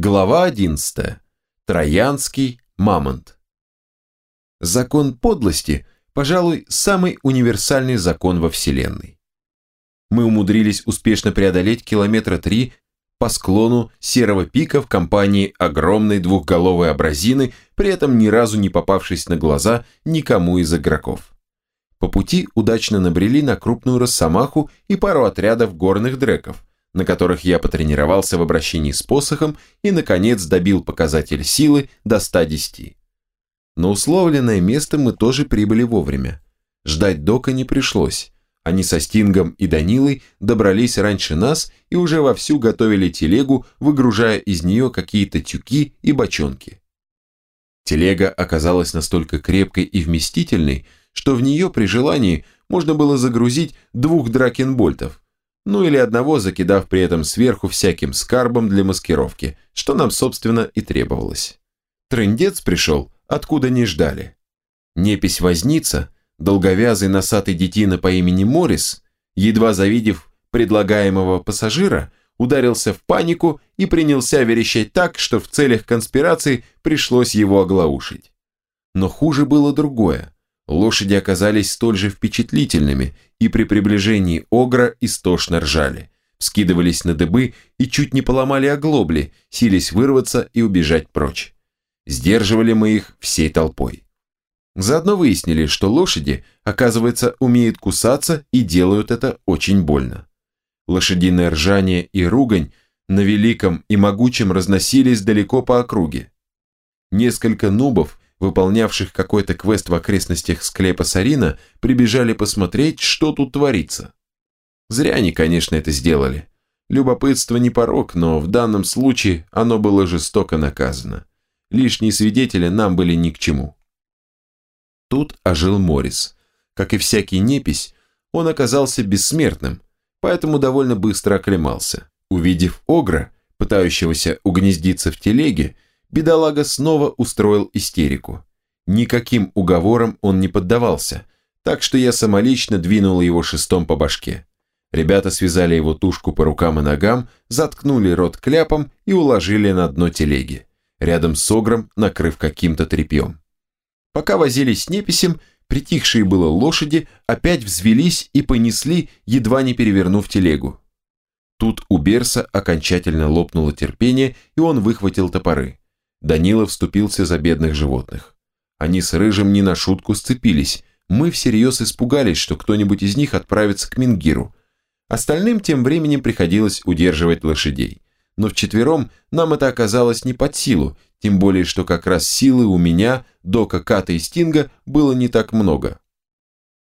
Глава 11. Троянский мамонт. Закон подлости, пожалуй, самый универсальный закон во Вселенной. Мы умудрились успешно преодолеть километра три по склону серого пика в компании огромной двухголовой абразины, при этом ни разу не попавшись на глаза никому из игроков. По пути удачно набрели на крупную росомаху и пару отрядов горных дреков, на которых я потренировался в обращении с посохом и, наконец, добил показатель силы до 110. На условленное место мы тоже прибыли вовремя. Ждать Дока не пришлось. Они со Стингом и Данилой добрались раньше нас и уже вовсю готовили телегу, выгружая из нее какие-то тюки и бочонки. Телега оказалась настолько крепкой и вместительной, что в нее при желании можно было загрузить двух дракенбольтов, ну или одного, закидав при этом сверху всяким скарбом для маскировки, что нам, собственно, и требовалось. Трындец пришел, откуда не ждали. Непись возница, долговязый носатый детина по имени Морис, едва завидев предлагаемого пассажира, ударился в панику и принялся верещать так, что в целях конспирации пришлось его оглаушить. Но хуже было другое. Лошади оказались столь же впечатлительными и при приближении огра истошно ржали, вскидывались на дыбы и чуть не поломали оглобли, сились вырваться и убежать прочь. Сдерживали мы их всей толпой. Заодно выяснили, что лошади, оказывается, умеют кусаться и делают это очень больно. Лошадиное ржание и ругань на великом и могучем разносились далеко по округе. Несколько нубов, выполнявших какой-то квест в окрестностях склепа Сарина, прибежали посмотреть, что тут творится. Зря они, конечно, это сделали. Любопытство не порог, но в данном случае оно было жестоко наказано. Лишние свидетели нам были ни к чему. Тут ожил Морис. Как и всякий непись, он оказался бессмертным, поэтому довольно быстро оклемался. Увидев Огра, пытающегося угнездиться в телеге, бедолага снова устроил истерику. Никаким уговорам он не поддавался, так что я самолично двинул его шестом по башке. Ребята связали его тушку по рукам и ногам, заткнули рот кляпом и уложили на дно телеги, рядом с огром накрыв каким-то тряпьем. Пока возились с неписем, притихшие было лошади опять взвелись и понесли, едва не перевернув телегу. Тут у Берса окончательно лопнуло терпение, и он выхватил топоры. Данила вступился за бедных животных. Они с Рыжим не на шутку сцепились. Мы всерьез испугались, что кто-нибудь из них отправится к Мингиру. Остальным тем временем приходилось удерживать лошадей. Но вчетвером нам это оказалось не под силу, тем более, что как раз силы у меня, Дока, Ката и Стинга было не так много.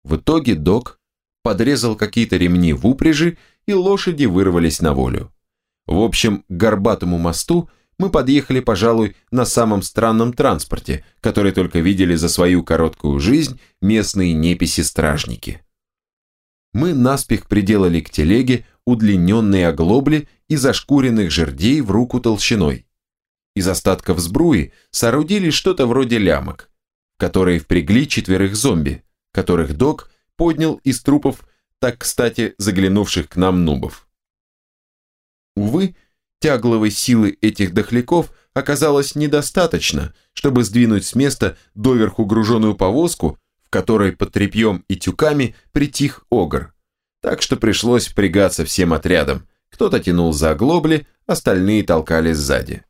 В итоге Док подрезал какие-то ремни в упряжи, и лошади вырвались на волю. В общем, к горбатому мосту – мы подъехали, пожалуй, на самом странном транспорте, который только видели за свою короткую жизнь местные неписи-стражники. Мы наспех приделали к телеге удлиненные оглобли из зашкуренных жердей в руку толщиной. Из остатков сбруи соорудили что-то вроде лямок, которые впрягли четверых зомби, которых док поднял из трупов, так кстати заглянувших к нам нубов. Увы, тягловой силы этих дохляков оказалось недостаточно, чтобы сдвинуть с места доверху груженную повозку, в которой под тряпьем и тюками притих огр. Так что пришлось впрягаться всем отрядом. Кто-то тянул за оглобли, остальные толкали сзади.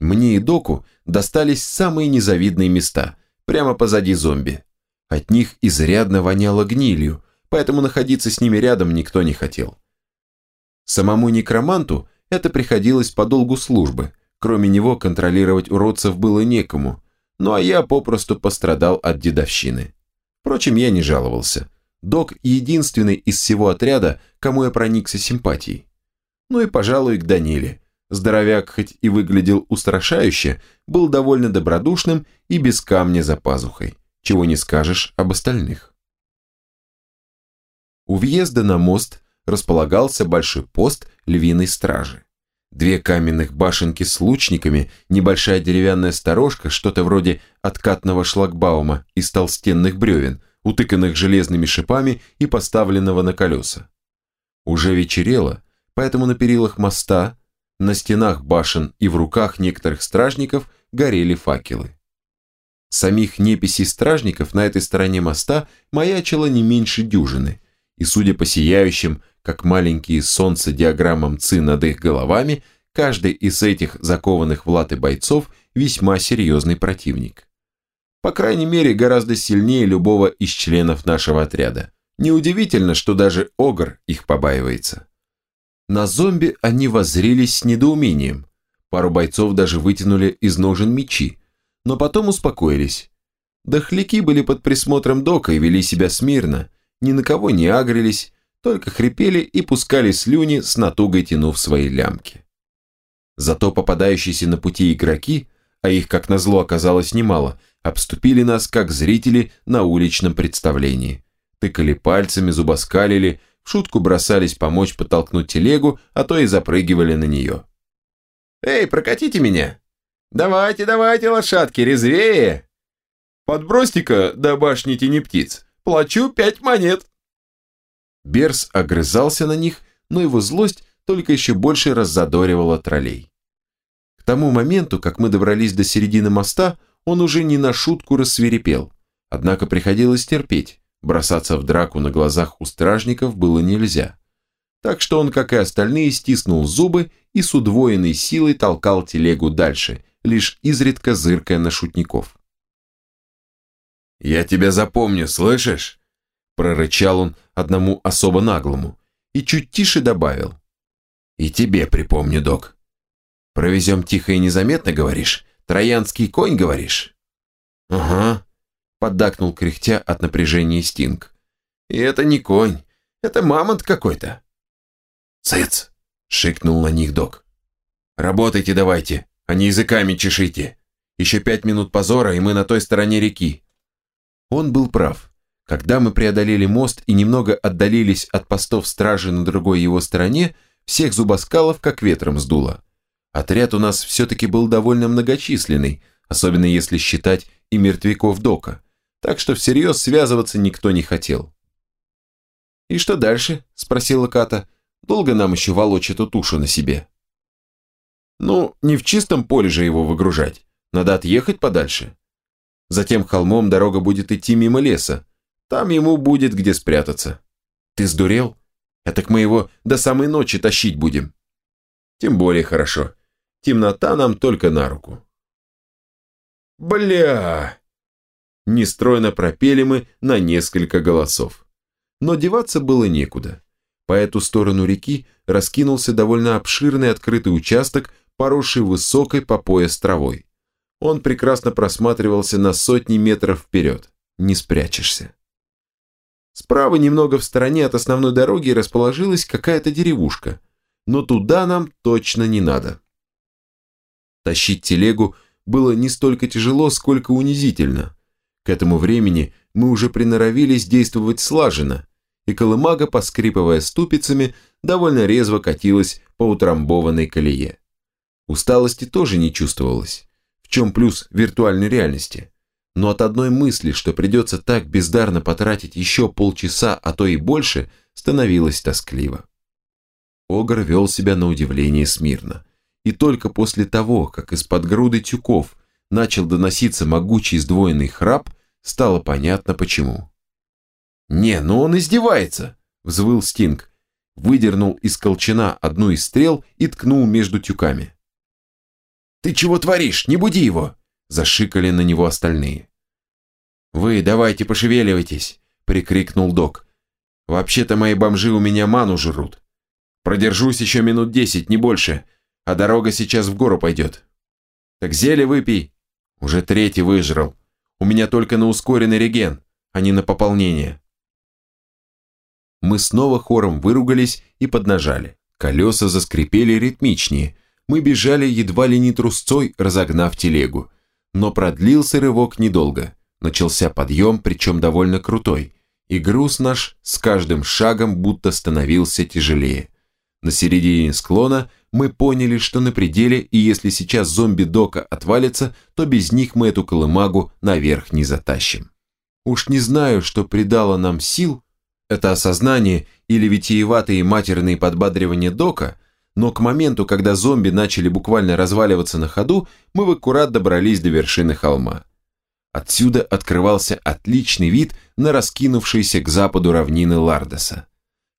Мне и Доку достались самые незавидные места, прямо позади зомби. От них изрядно воняло гнилью, поэтому находиться с ними рядом никто не хотел. Самому некроманту это приходилось по долгу службы. Кроме него контролировать уродцев было некому. Ну а я попросту пострадал от дедовщины. Впрочем, я не жаловался. Док единственный из всего отряда, кому я проникся симпатией. Ну и, пожалуй, к Даниле. Здоровяк, хоть и выглядел устрашающе, был довольно добродушным и без камня за пазухой. Чего не скажешь об остальных. У въезда на мост располагался большой пост львиной стражи. Две каменных башенки с лучниками, небольшая деревянная сторожка, что-то вроде откатного шлагбаума из толстенных бревен, утыканных железными шипами и поставленного на колеса. Уже вечерело, поэтому на перилах моста, На стенах башен и в руках некоторых стражников горели факелы. Самих неписей стражников на этой стороне моста маячило не меньше дюжины, и судя по сияющим, как маленькие солнца диаграммам ЦИ над их головами, каждый из этих закованных в латы бойцов весьма серьезный противник. По крайней мере, гораздо сильнее любого из членов нашего отряда. Неудивительно, что даже Огр их побаивается. На зомби они воззрились с недоумением. Пару бойцов даже вытянули из ножен мечи, но потом успокоились. Дохляки были под присмотром Дока и вели себя смирно, ни на кого не агрились, только хрипели и пускали слюни, с натугой тянув свои лямки. Зато попадающиеся на пути игроки, а их, как назло, оказалось немало, обступили нас, как зрители на уличном представлении. Тыкали пальцами, зубоскалили, в шутку бросались помочь подтолкнуть телегу, а то и запрыгивали на нее. «Эй, прокатите меня! Давайте, давайте, лошадки, резвее! Подбросьте-ка до башни тени птиц, плачу пять монет!» Берс огрызался на них, но его злость только еще больше раззадоривала троллей. К тому моменту, как мы добрались до середины моста, он уже не на шутку рассверепел, однако приходилось терпеть, бросаться в драку на глазах у стражников было нельзя. Так что он, как и остальные, стиснул зубы и с удвоенной силой толкал телегу дальше, лишь изредка зыркая на шутников. «Я тебя запомню, слышишь?» прорычал он одному особо наглому и чуть тише добавил. «И тебе припомню, док. Провезем тихо и незаметно, говоришь? Троянский конь, говоришь?» «Ага», — поддакнул кряхтя от напряжения Стинг. «И это не конь, это мамонт какой-то». «Цыц!» — шикнул на них док. «Работайте давайте, а не языками чешите. Еще пять минут позора, и мы на той стороне реки». Он был прав. Когда мы преодолели мост и немного отдалились от постов стражи на другой его стороне, всех зубоскалов как ветром сдуло. Отряд у нас все-таки был довольно многочисленный, особенно если считать и мертвяков Дока, так что всерьез связываться никто не хотел. «И что дальше?» – спросила Ката. «Долго нам еще волочь эту тушу на себе?» «Ну, не в чистом поле же его выгружать. Надо отъехать подальше. Затем холмом дорога будет идти мимо леса, там ему будет где спрятаться. Ты сдурел? Это к мы его до самой ночи тащить будем. Тем более хорошо. Темнота нам только на руку. Бля! Нестройно пропели мы на несколько голосов. Но деваться было некуда. По эту сторону реки раскинулся довольно обширный открытый участок, поросший высокой по пояс травой. Он прекрасно просматривался на сотни метров вперед. Не спрячешься. Справа, немного в стороне от основной дороги, расположилась какая-то деревушка, но туда нам точно не надо. Тащить телегу было не столько тяжело, сколько унизительно. К этому времени мы уже приноровились действовать слаженно, и колымага, поскрипывая ступицами, довольно резво катилась по утрамбованной колее. Усталости тоже не чувствовалось, чем плюс виртуальной реальности но от одной мысли, что придется так бездарно потратить еще полчаса, а то и больше, становилось тоскливо. Огр вел себя на удивление смирно. И только после того, как из-под груды тюков начал доноситься могучий сдвоенный храп, стало понятно почему. «Не, ну он издевается!» – взвыл Стинг. Выдернул из колчана одну из стрел и ткнул между тюками. «Ты чего творишь? Не буди его!» Зашикали на него остальные. «Вы давайте пошевеливайтесь!» – прикрикнул док. «Вообще-то мои бомжи у меня ману жрут. Продержусь еще минут десять, не больше, а дорога сейчас в гору пойдет. Так зелье выпей. Уже третий выжрал. У меня только на ускоренный реген, а не на пополнение». Мы снова хором выругались и поднажали. Колеса заскрипели ритмичнее. Мы бежали едва ли не трусцой, разогнав телегу. Но продлился рывок недолго. Начался подъем, причем довольно крутой, и груз наш с каждым шагом будто становился тяжелее. На середине склона мы поняли, что на пределе, и если сейчас зомби-дока отвалится, то без них мы эту колымагу наверх не затащим. Уж не знаю, что придало нам сил, это осознание или витиеватые матерные подбадривания дока, но к моменту, когда зомби начали буквально разваливаться на ходу, мы в аккурат добрались до вершины холма. Отсюда открывался отличный вид на раскинувшиеся к западу равнины Лардоса.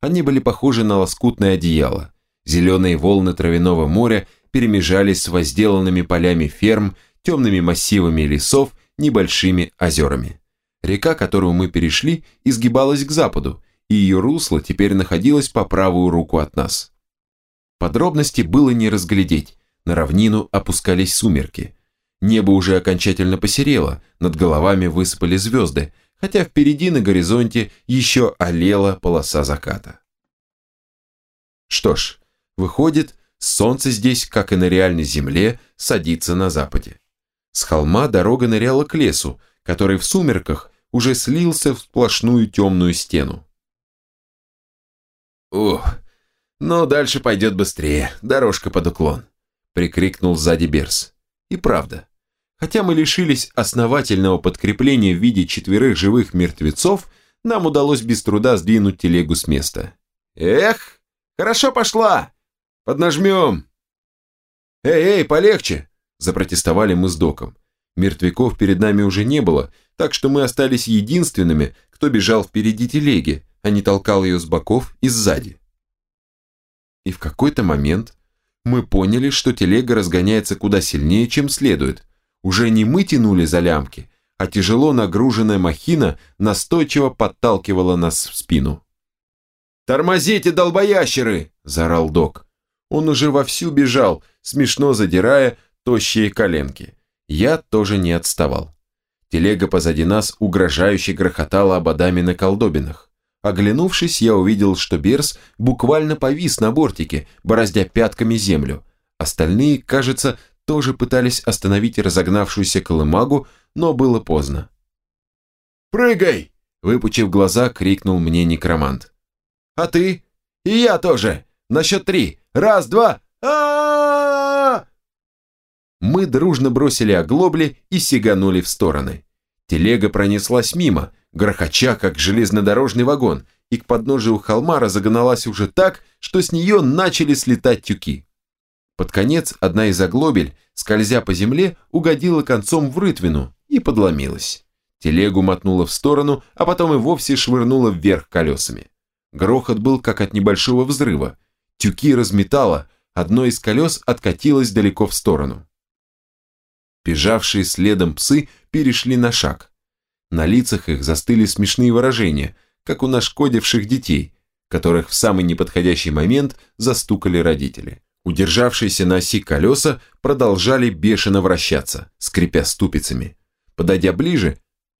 Они были похожи на лоскутное одеяло. Зеленые волны травяного моря перемежались с возделанными полями ферм, темными массивами лесов, небольшими озерами. Река, которую мы перешли, изгибалась к западу, и ее русло теперь находилось по правую руку от нас. Подробности было не разглядеть, на равнину опускались сумерки. Небо уже окончательно посерело, над головами высыпали звезды, хотя впереди на горизонте еще олела полоса заката. Что ж, выходит, солнце здесь, как и на реальной земле, садится на западе. С холма дорога ныряла к лесу, который в сумерках уже слился в сплошную темную стену. «Ух, но дальше пойдет быстрее, дорожка под уклон», прикрикнул сзади Берс. И правда, хотя мы лишились основательного подкрепления в виде четверых живых мертвецов, нам удалось без труда сдвинуть телегу с места. «Эх, хорошо пошла! Поднажмем!» «Эй, эй, полегче!» – запротестовали мы с доком. Мертвяков перед нами уже не было, так что мы остались единственными, кто бежал впереди телеги, а не толкал ее с боков и сзади. И в какой-то момент мы поняли, что телега разгоняется куда сильнее, чем следует. Уже не мы тянули за лямки, а тяжело нагруженная махина настойчиво подталкивала нас в спину. «Тормозите, долбоящеры!» – заорал док. Он уже вовсю бежал, смешно задирая тощие коленки. Я тоже не отставал. Телега позади нас угрожающе грохотала ободами на колдобинах. Оглянувшись, я увидел, что Берс буквально повис на бортике, бороздя пятками землю. Остальные, кажется, тоже пытались остановить разогнавшуюся колымагу, но было поздно. «Прыгай!» – выпучив глаза, крикнул мне некромант. «А ты?» «И я тоже! На счет три! Раз, два! а Мы дружно бросили оглобли и сиганули в стороны. Телега пронеслась мимо – грохоча, как железнодорожный вагон, и к подножию холма разогналась уже так, что с нее начали слетать тюки. Под конец одна из оглобель, скользя по земле, угодила концом в рытвину и подломилась. Телегу мотнула в сторону, а потом и вовсе швырнула вверх колесами. Грохот был как от небольшого взрыва. Тюки разметало, одно из колес откатилось далеко в сторону. Бежавшие следом псы перешли на шаг. На лицах их застыли смешные выражения, как у нашкодивших детей, которых в самый неподходящий момент застукали родители. Удержавшиеся на оси колеса продолжали бешено вращаться, скрипя ступицами. Подойдя ближе,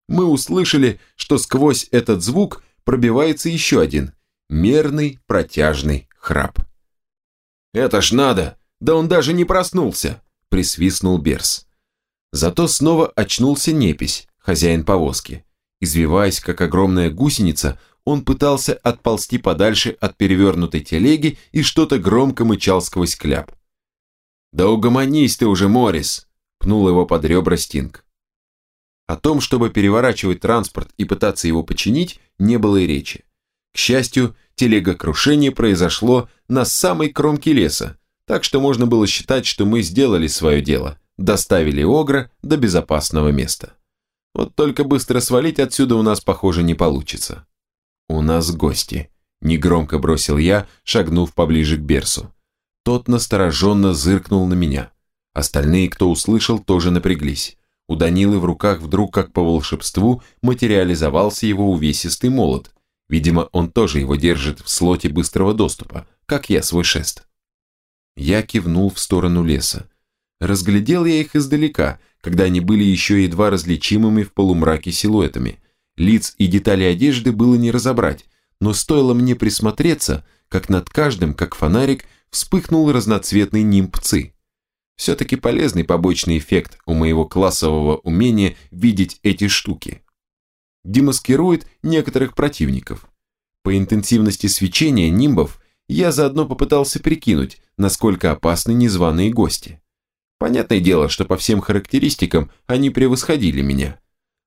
мы услышали, что сквозь этот звук пробивается еще один, мерный протяжный храп. «Это ж надо! Да он даже не проснулся!» – присвистнул Берс. Зато снова очнулся непись, хозяин повозки. Извиваясь, как огромная гусеница, он пытался отползти подальше от перевернутой телеги и что-то громко мычал сквозь кляп. «Да угомонись ты уже, Моррис!» – пнул его под ребра Стинг. О том, чтобы переворачивать транспорт и пытаться его починить, не было и речи. К счастью, телегокрушение произошло на самой кромке леса, так что можно было считать, что мы сделали свое дело, доставили Огра до безопасного места. Вот только быстро свалить отсюда у нас, похоже, не получится. У нас гости. Негромко бросил я, шагнув поближе к Берсу. Тот настороженно зыркнул на меня. Остальные, кто услышал, тоже напряглись. У Данилы в руках вдруг, как по волшебству, материализовался его увесистый молот. Видимо, он тоже его держит в слоте быстрого доступа, как я свой шест. Я кивнул в сторону леса. Разглядел я их издалека, когда они были еще едва различимыми в полумраке силуэтами. Лиц и детали одежды было не разобрать, но стоило мне присмотреться, как над каждым, как фонарик, вспыхнул разноцветный нимб ЦИ. Все-таки полезный побочный эффект у моего классового умения видеть эти штуки. Демаскирует некоторых противников. По интенсивности свечения нимбов я заодно попытался прикинуть, насколько опасны незваные гости. Понятное дело, что по всем характеристикам они превосходили меня.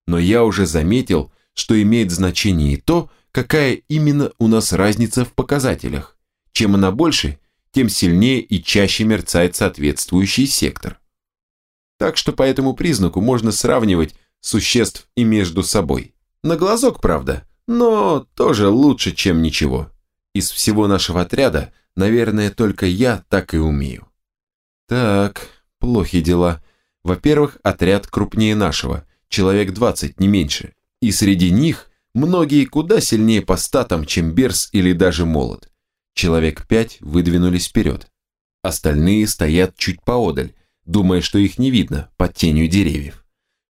Но я уже заметил, что имеет значение и то, какая именно у нас разница в показателях. Чем она больше, тем сильнее и чаще мерцает соответствующий сектор. Так что по этому признаку можно сравнивать существ и между собой. На глазок, правда, но тоже лучше, чем ничего. Из всего нашего отряда, наверное, только я так и умею. Так, плохи дела. Во-первых, отряд крупнее нашего, человек 20, не меньше. И среди них многие куда сильнее по статам, чем Берс или даже Молот. Человек 5 выдвинулись вперед. Остальные стоят чуть поодаль, думая, что их не видно под тенью деревьев.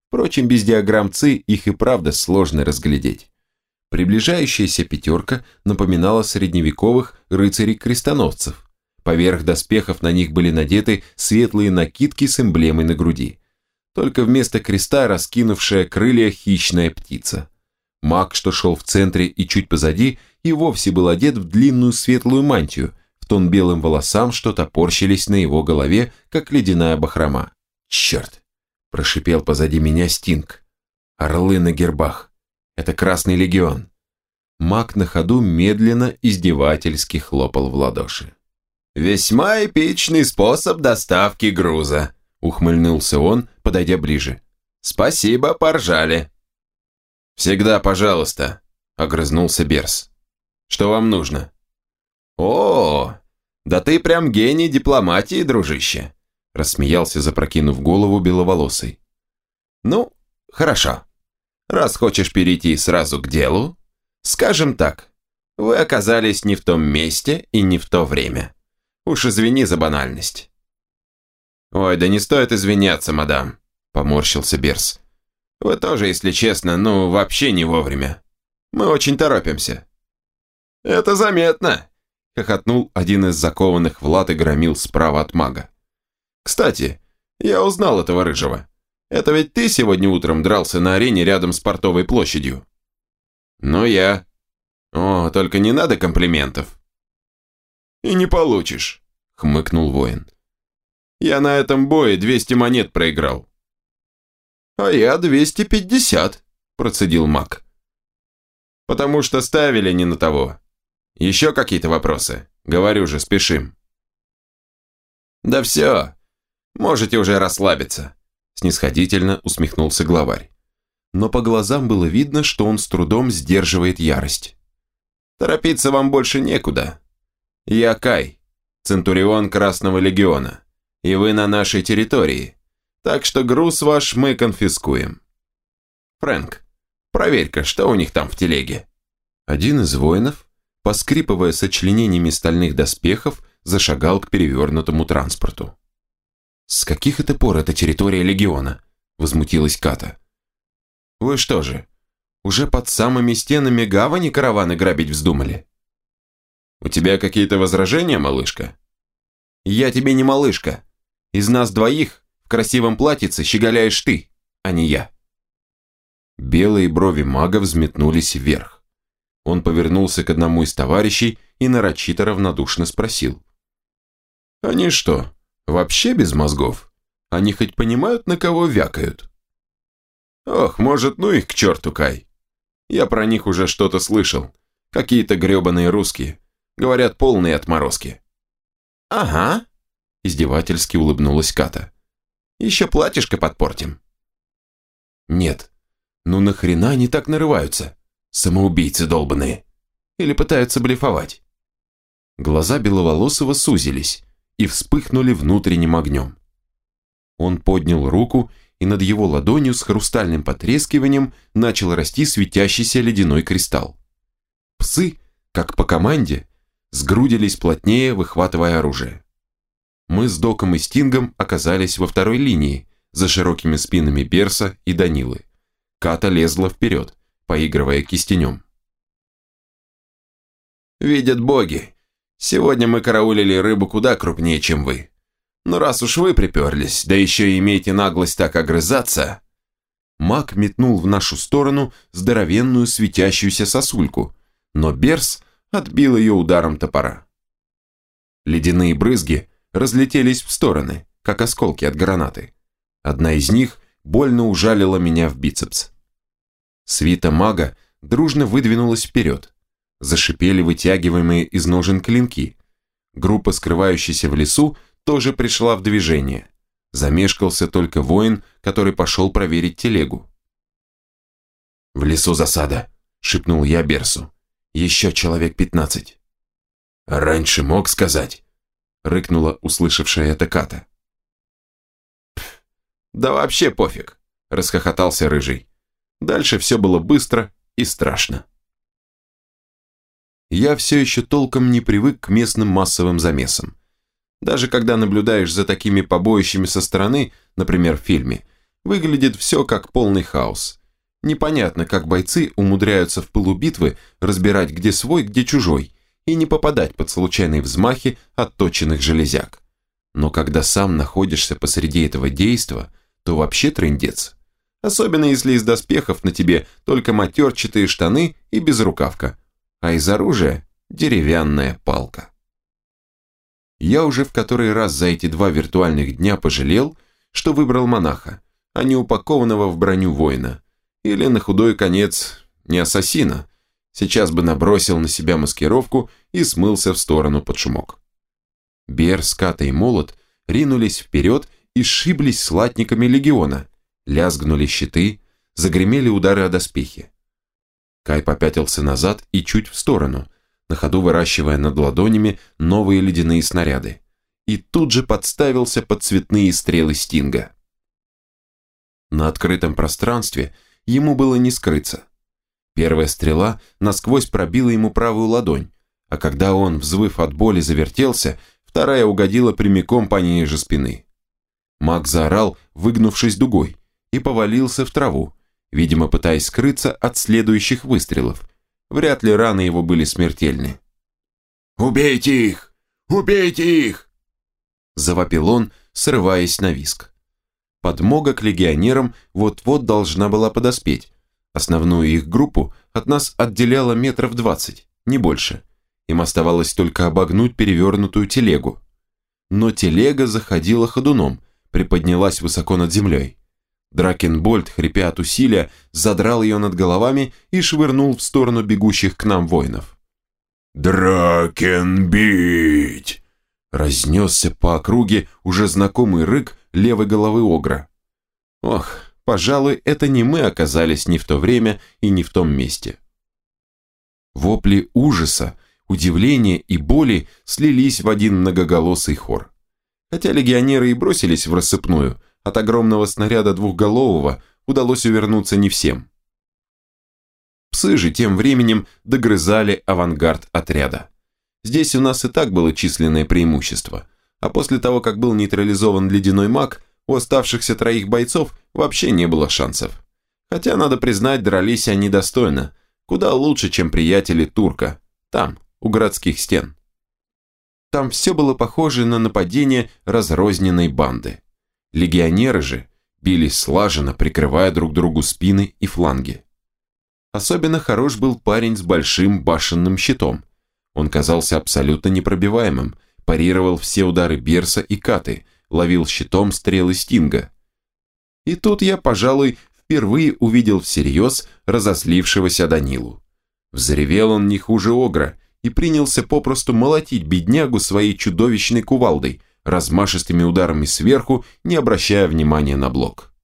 Впрочем, без диаграмм ЦИ их и правда сложно разглядеть. Приближающаяся пятерка напоминала средневековых рыцарей-крестоносцев. Поверх доспехов на них были надеты светлые накидки с эмблемой на груди. Только вместо креста раскинувшая крылья хищная птица. Маг, что шел в центре и чуть позади, и вовсе был одет в длинную светлую мантию, в тон белым волосам, что топорщились на его голове, как ледяная бахрома. «Черт!» – прошипел позади меня Стинг. «Орлы на гербах! Это Красный Легион!» Маг на ходу медленно издевательски хлопал в ладоши. «Весьма эпичный способ доставки груза», – ухмыльнулся он, подойдя ближе. «Спасибо, поржали». «Всегда пожалуйста», – огрызнулся Берс. «Что вам нужно?» «О, да ты прям гений дипломатии, дружище», – рассмеялся, запрокинув голову беловолосый. «Ну, хорошо. Раз хочешь перейти сразу к делу, скажем так, вы оказались не в том месте и не в то время. Уж извини за банальность». «Ой, да не стоит извиняться, мадам», – поморщился Берс. «Вы тоже, если честно, ну, вообще не вовремя. Мы очень торопимся». «Это заметно», – хохотнул один из закованных в латы громил справа от мага. «Кстати, я узнал этого рыжего. Это ведь ты сегодня утром дрался на арене рядом с портовой площадью?» «Ну я». «О, только не надо комплиментов. «И не получишь», — хмыкнул воин. «Я на этом бое 200 монет проиграл». «А я 250», — процедил маг. «Потому что ставили не на того. Еще какие-то вопросы? Говорю же, спешим». «Да все, можете уже расслабиться», — снисходительно усмехнулся главарь. Но по глазам было видно, что он с трудом сдерживает ярость. «Торопиться вам больше некуда. Я Кай, Центурион Красного Легиона, и вы на нашей территории, так что груз ваш мы конфискуем. Фрэнк, проверь-ка, что у них там в телеге». Один из воинов, поскрипывая сочленениями стальных доспехов, зашагал к перевернутому транспорту. «С каких это пор это территория Легиона?» – возмутилась Ката. «Вы что же, уже под самыми стенами гавани караваны грабить вздумали?» «У тебя какие-то возражения, малышка?» «Я тебе не малышка. Из нас двоих в красивом платьице щеголяешь ты, а не я». Белые брови мага взметнулись вверх. Он повернулся к одному из товарищей и нарочито равнодушно спросил. «Они что, вообще без мозгов? Они хоть понимают, на кого вякают?» «Ох, может, ну их к черту, Кай. Я про них уже что-то слышал. Какие-то гребаные русские. Говорят, полные отморозки». «Ага», – издевательски улыбнулась Ката. «Еще платьишко подпортим». «Нет, ну нахрена они так нарываются? Самоубийцы долбанные. Или пытаются блефовать?» Глаза Беловолосого сузились и вспыхнули внутренним огнем. Он поднял руку, и над его ладонью с хрустальным потрескиванием начал расти светящийся ледяной кристалл. Псы, как по команде, сгрудились плотнее, выхватывая оружие. Мы с Доком и Стингом оказались во второй линии, за широкими спинами Берса и Данилы. Ката лезла вперед, поигрывая кистенем. «Видят боги, сегодня мы караулили рыбу куда крупнее, чем вы. Но раз уж вы приперлись, да еще и имеете наглость так огрызаться...» Маг метнул в нашу сторону здоровенную светящуюся сосульку, но Берс отбил ее ударом топора. Ледяные брызги разлетелись в стороны, как осколки от гранаты. Одна из них больно ужалила меня в бицепс. Свита мага дружно выдвинулась вперед. Зашипели вытягиваемые из ножен клинки. Группа, скрывающаяся в лесу, тоже пришла в движение. Замешкался только воин, который пошел проверить телегу. «В лесу засада», — шепнул я Берсу. «Еще человек пятнадцать». «Раньше мог сказать», — рыкнула услышавшая это Ката. «Да вообще пофиг», — расхохотался Рыжий. Дальше все было быстро и страшно. Я все еще толком не привык к местным массовым замесам. Даже когда наблюдаешь за такими побоищами со стороны, например, в фильме, выглядит все как полный хаос. Непонятно, как бойцы умудряются в пылу битвы разбирать, где свой, где чужой, и не попадать под случайные взмахи отточенных железяк. Но когда сам находишься посреди этого действа, то вообще трындец. Особенно если из доспехов на тебе только матерчатые штаны и безрукавка, а из оружия деревянная палка. Я уже в который раз за эти два виртуальных дня пожалел, что выбрал монаха, а не упакованного в броню воина. Или на худой конец не ассасина. Сейчас бы набросил на себя маскировку и смылся в сторону под шумок. Бер, Ската и Молот ринулись вперед и сшиблись с латниками легиона, лязгнули щиты, загремели удары о доспехи. Кай попятился назад и чуть в сторону, на ходу выращивая над ладонями новые ледяные снаряды. И тут же подставился под цветные стрелы Стинга. На открытом пространстве ему было не скрыться. Первая стрела насквозь пробила ему правую ладонь, а когда он, взвыв от боли, завертелся, вторая угодила прямиком по ней же спины. Маг заорал, выгнувшись дугой, и повалился в траву, видимо, пытаясь скрыться от следующих выстрелов, Вряд ли раны его были смертельны. «Убейте их! Убейте их!» Завопил он, срываясь на виск. Подмога к легионерам вот-вот должна была подоспеть. Основную их группу от нас отделяло метров двадцать, не больше. Им оставалось только обогнуть перевернутую телегу. Но телега заходила ходуном, приподнялась высоко над землей. Дракенбольд, хрипя от усилия, задрал ее над головами и швырнул в сторону бегущих к нам воинов. «Дракенбить!» Разнесся по округе уже знакомый рык левой головы Огра. Ох, пожалуй, это не мы оказались не в то время и не в том месте. Вопли ужаса, удивления и боли слились в один многоголосый хор. Хотя легионеры и бросились в рассыпную, от огромного снаряда двухголового удалось увернуться не всем. Псы же тем временем догрызали авангард отряда. Здесь у нас и так было численное преимущество, а после того, как был нейтрализован ледяной маг, у оставшихся троих бойцов вообще не было шансов. Хотя, надо признать, дрались они достойно, куда лучше, чем приятели турка, там, у городских стен. Там все было похоже на нападение разрозненной банды. Легионеры же бились слаженно, прикрывая друг другу спины и фланги. Особенно хорош был парень с большим башенным щитом. Он казался абсолютно непробиваемым, парировал все удары Берса и Каты, ловил щитом стрелы Стинга. И тут я, пожалуй, впервые увидел всерьез разозлившегося Данилу. Взревел он не хуже Огра и принялся попросту молотить беднягу своей чудовищной кувалдой, размашистыми ударами сверху, не обращая внимания на блок.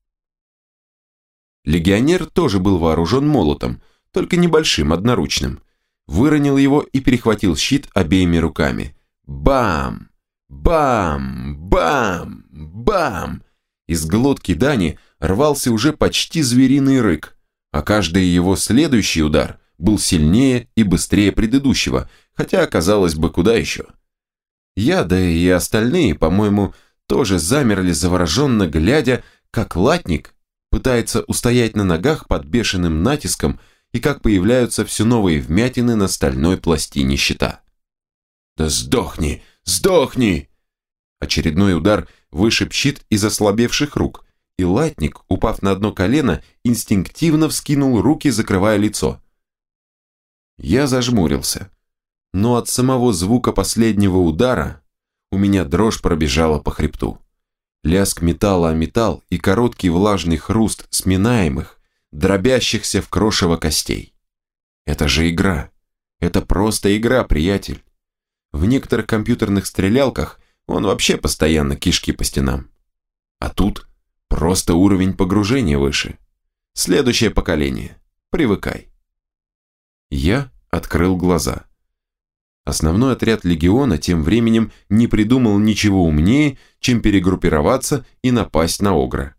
Легионер тоже был вооружен молотом, только небольшим, одноручным. Выронил его и перехватил щит обеими руками. Бам! Бам! Бам! Бам! Из глотки Дани рвался уже почти звериный рык, а каждый его следующий удар был сильнее и быстрее предыдущего, хотя, казалось бы, куда еще. Я, да и остальные, по-моему, тоже замерли завороженно, глядя, как латник пытается устоять на ногах под бешеным натиском и как появляются все новые вмятины на стальной пластине щита. «Да сдохни! Сдохни!» Очередной удар вышиб щит из ослабевших рук, и латник, упав на одно колено, инстинктивно вскинул руки, закрывая лицо. Я зажмурился но от самого звука последнего удара у меня дрожь пробежала по хребту. Лязг металла о металл и короткий влажный хруст сминаемых, дробящихся в крошево костей. Это же игра. Это просто игра, приятель. В некоторых компьютерных стрелялках он вообще постоянно кишки по стенам. А тут просто уровень погружения выше. Следующее поколение. Привыкай. Я открыл глаза. Основной отряд легиона тем временем не придумал ничего умнее, чем перегруппироваться и напасть на Огра.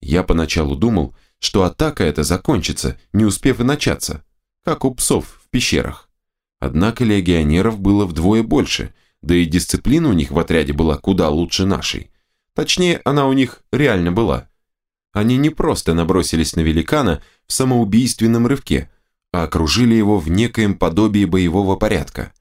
Я поначалу думал, что атака эта закончится, не успев и начаться, как у псов в пещерах. Однако легионеров было вдвое больше, да и дисциплина у них в отряде была куда лучше нашей. Точнее, она у них реально была. Они не просто набросились на великана в самоубийственном рывке, а окружили его в некоем подобии боевого порядка.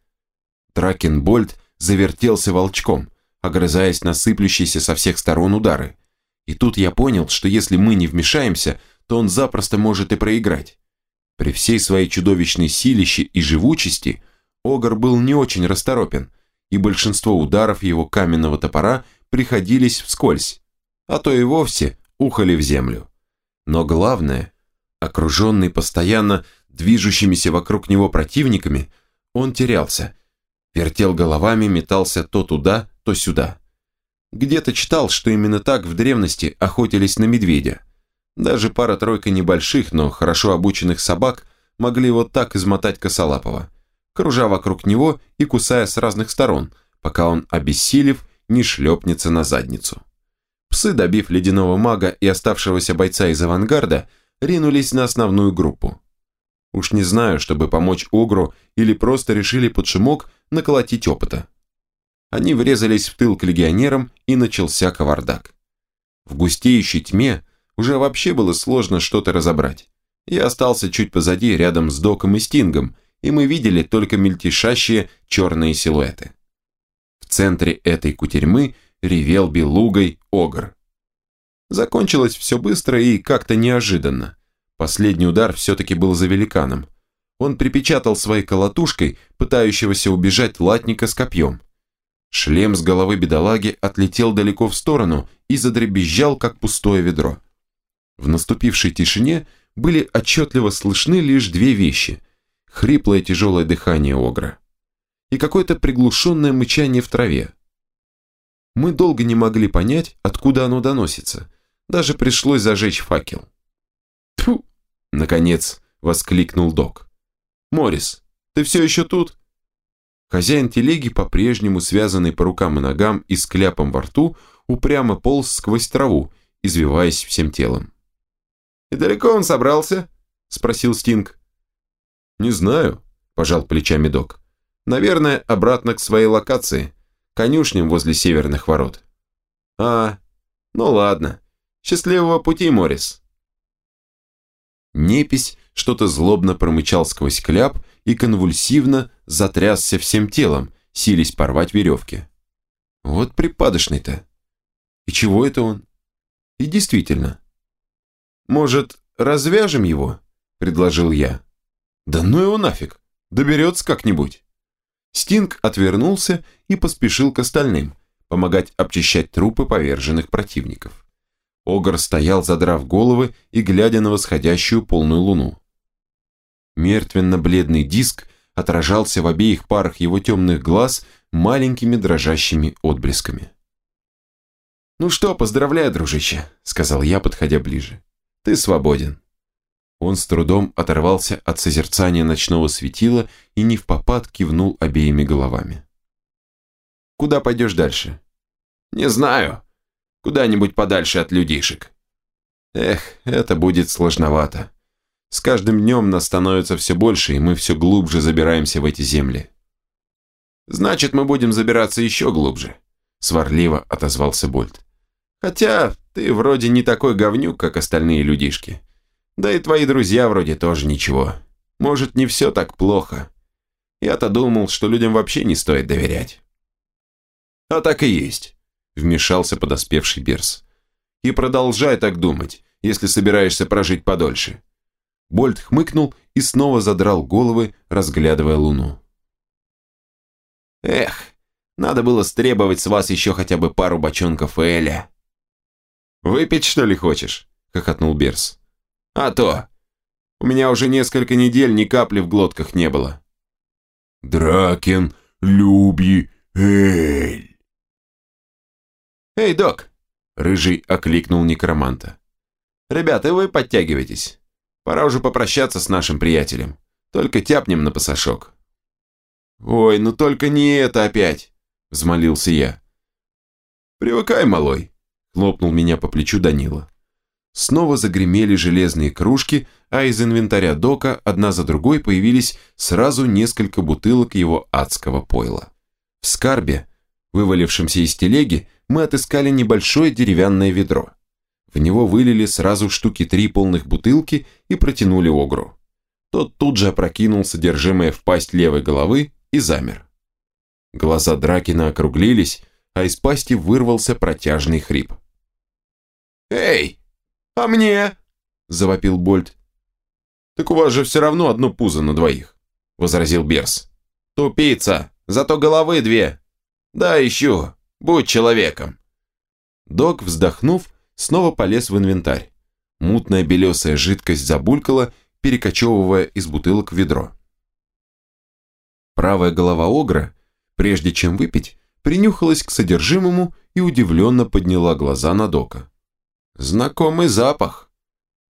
Дракенбольд завертелся волчком, огрызаясь на сыплющиеся со всех сторон удары. И тут я понял, что если мы не вмешаемся, то он запросто может и проиграть. При всей своей чудовищной силище и живучести Огр был не очень расторопен, и большинство ударов его каменного топора приходились вскользь, а то и вовсе ухали в землю. Но главное, окруженный постоянно движущимися вокруг него противниками, он терялся, вертел головами, метался то туда, то сюда. Где-то читал, что именно так в древности охотились на медведя. Даже пара-тройка небольших, но хорошо обученных собак могли вот так измотать косолапого, кружа вокруг него и кусая с разных сторон, пока он, обессилев, не шлепнется на задницу. Псы, добив ледяного мага и оставшегося бойца из авангарда, ринулись на основную группу. Уж не знаю, чтобы помочь Огру или просто решили под шумок наколотить опыта. Они врезались в тыл к легионерам и начался кавардак. В густеющей тьме уже вообще было сложно что-то разобрать. Я остался чуть позади, рядом с Доком и Стингом, и мы видели только мельтешащие черные силуэты. В центре этой кутерьмы ревел белугой Огр. Закончилось все быстро и как-то неожиданно. Последний удар все-таки был за великаном. Он припечатал своей колотушкой пытающегося убежать латника с копьем. Шлем с головы бедолаги отлетел далеко в сторону и задребезжал, как пустое ведро. В наступившей тишине были отчетливо слышны лишь две вещи – хриплое тяжелое дыхание Огра и какое-то приглушенное мычание в траве. Мы долго не могли понять, откуда оно доносится, даже пришлось зажечь факел. Тьфу! Наконец воскликнул док. «Морис, ты все еще тут?» Хозяин телеги, по-прежнему связанный по рукам и ногам и с кляпом во рту, упрямо полз сквозь траву, извиваясь всем телом. «И далеко он собрался?» – спросил Стинг. «Не знаю», – пожал плечами док. «Наверное, обратно к своей локации, конюшням возле северных ворот». «А, ну ладно. Счастливого пути, Морис». Непись что-то злобно промычал сквозь кляп и конвульсивно затрясся всем телом, сились порвать веревки. Вот припадочный-то. И чего это он? И действительно. Может, развяжем его? Предложил я. Да ну его нафиг, доберется как-нибудь. Стинг отвернулся и поспешил к остальным, помогать обчищать трупы поверженных противников. Огр стоял, задрав головы и глядя на восходящую полную луну. Мертвенно-бледный диск отражался в обеих парах его темных глаз маленькими дрожащими отблесками. «Ну что, поздравляю, дружище», — сказал я, подходя ближе. «Ты свободен». Он с трудом оторвался от созерцания ночного светила и не в попад кивнул обеими головами. «Куда пойдешь дальше?» «Не знаю», Куда-нибудь подальше от людишек. Эх, это будет сложновато. С каждым днем нас становится все больше, и мы все глубже забираемся в эти земли. Значит, мы будем забираться еще глубже, сварливо отозвался Больт. Хотя ты вроде не такой говнюк, как остальные людишки. Да и твои друзья вроде тоже ничего. Может, не все так плохо. Я-то думал, что людям вообще не стоит доверять. А так и есть вмешался подоспевший Берс. «И продолжай так думать, если собираешься прожить подольше». Больт хмыкнул и снова задрал головы, разглядывая луну. «Эх, надо было стребовать с вас еще хотя бы пару бочонков Эля». «Выпить, что ли, хочешь?» – хохотнул Берс. «А то! У меня уже несколько недель ни капли в глотках не было». «Дракен, Люби, эль. «Эй, док!» – Рыжий окликнул некроманта. «Ребята, вы подтягивайтесь. Пора уже попрощаться с нашим приятелем. Только тяпнем на пасашок». «Ой, ну только не это опять!» – взмолился я. «Привыкай, малой!» – хлопнул меня по плечу Данила. Снова загремели железные кружки, а из инвентаря дока одна за другой появились сразу несколько бутылок его адского пойла. В скарбе, вывалившемся из телеги, мы отыскали небольшое деревянное ведро. В него вылили сразу штуки три полных бутылки и протянули огру. Тот тут же опрокинул содержимое в пасть левой головы и замер. Глаза Дракина округлились, а из пасти вырвался протяжный хрип. «Эй, а мне?» – завопил Больт. «Так у вас же все равно одно пузо на двоих», – возразил Берс. «Тупица, зато головы две. Да, ищу, будь человеком». Док, вздохнув, снова полез в инвентарь. Мутная белесая жидкость забулькала, перекочевывая из бутылок в ведро. Правая голова Огра, прежде чем выпить, принюхалась к содержимому и удивленно подняла глаза на Дока. «Знакомый запах.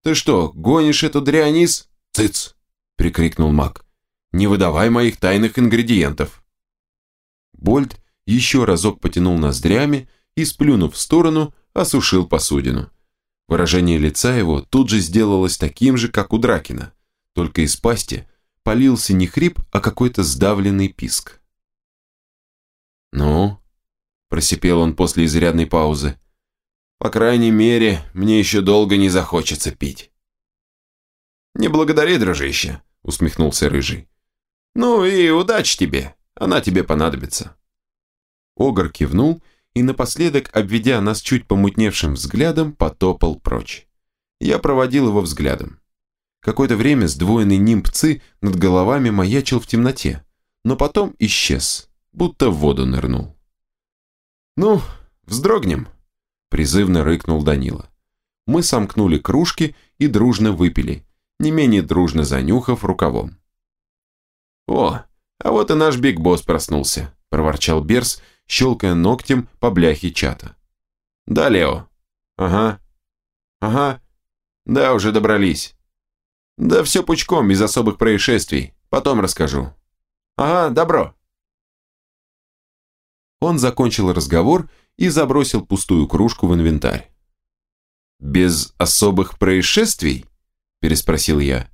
Ты что, гонишь эту дрянь из...» «Цыц!» – прикрикнул маг. «Не выдавай моих тайных ингредиентов!» Больт еще разок потянул ноздрями и, сплюнув в сторону, осушил посудину. Выражение лица его тут же сделалось таким же, как у Дракина, только из пасти полился не хрип, а какой-то сдавленный писк. «Ну?» – просипел он после изрядной паузы. «По крайней мере, мне еще долго не захочется пить». «Не благодари, дружище», – усмехнулся Рыжий. «Ну и удачи тебе, она тебе понадобится». Огр кивнул и напоследок, обведя нас чуть помутневшим взглядом, потопал прочь. Я проводил его взглядом. Какое-то время сдвоенный нимб над головами маячил в темноте, но потом исчез, будто в воду нырнул. «Ну, вздрогнем», – призывно рыкнул Данила. Мы сомкнули кружки и дружно выпили, не менее дружно занюхав рукавом. «О, а вот и наш Биг Босс проснулся», – проворчал Берс, щелкая ногтем по бляхе чата. «Да, Лео?» «Ага». «Ага». «Да, уже добрались». «Да все пучком, без особых происшествий. Потом расскажу». «Ага, добро». Он закончил разговор и забросил пустую кружку в инвентарь. «Без особых происшествий?» – переспросил я.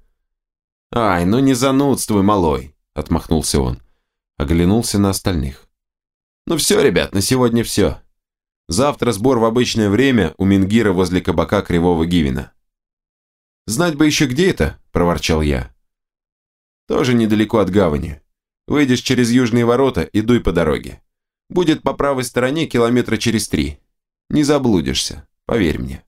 «Ай, ну не занудствуй, малой», – отмахнулся он. Оглянулся на остальных. «Ну все, ребят, на сегодня все. Завтра сбор в обычное время у Мингира возле кабака Кривого Гивина». «Знать бы еще где это», – проворчал я. «Тоже недалеко от гавани. Выйдешь через южные ворота и дуй по дороге. Будет по правой стороне километра через три. Не заблудишься, поверь мне».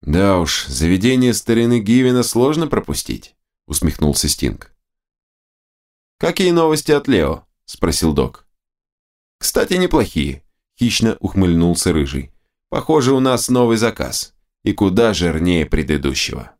«Да уж, заведение старины Гивина сложно пропустить», – усмехнулся Стинг. «Какие новости от Лео?» – спросил док. «Кстати, неплохие», – хищно ухмыльнулся Рыжий. «Похоже, у нас новый заказ, и куда жирнее предыдущего».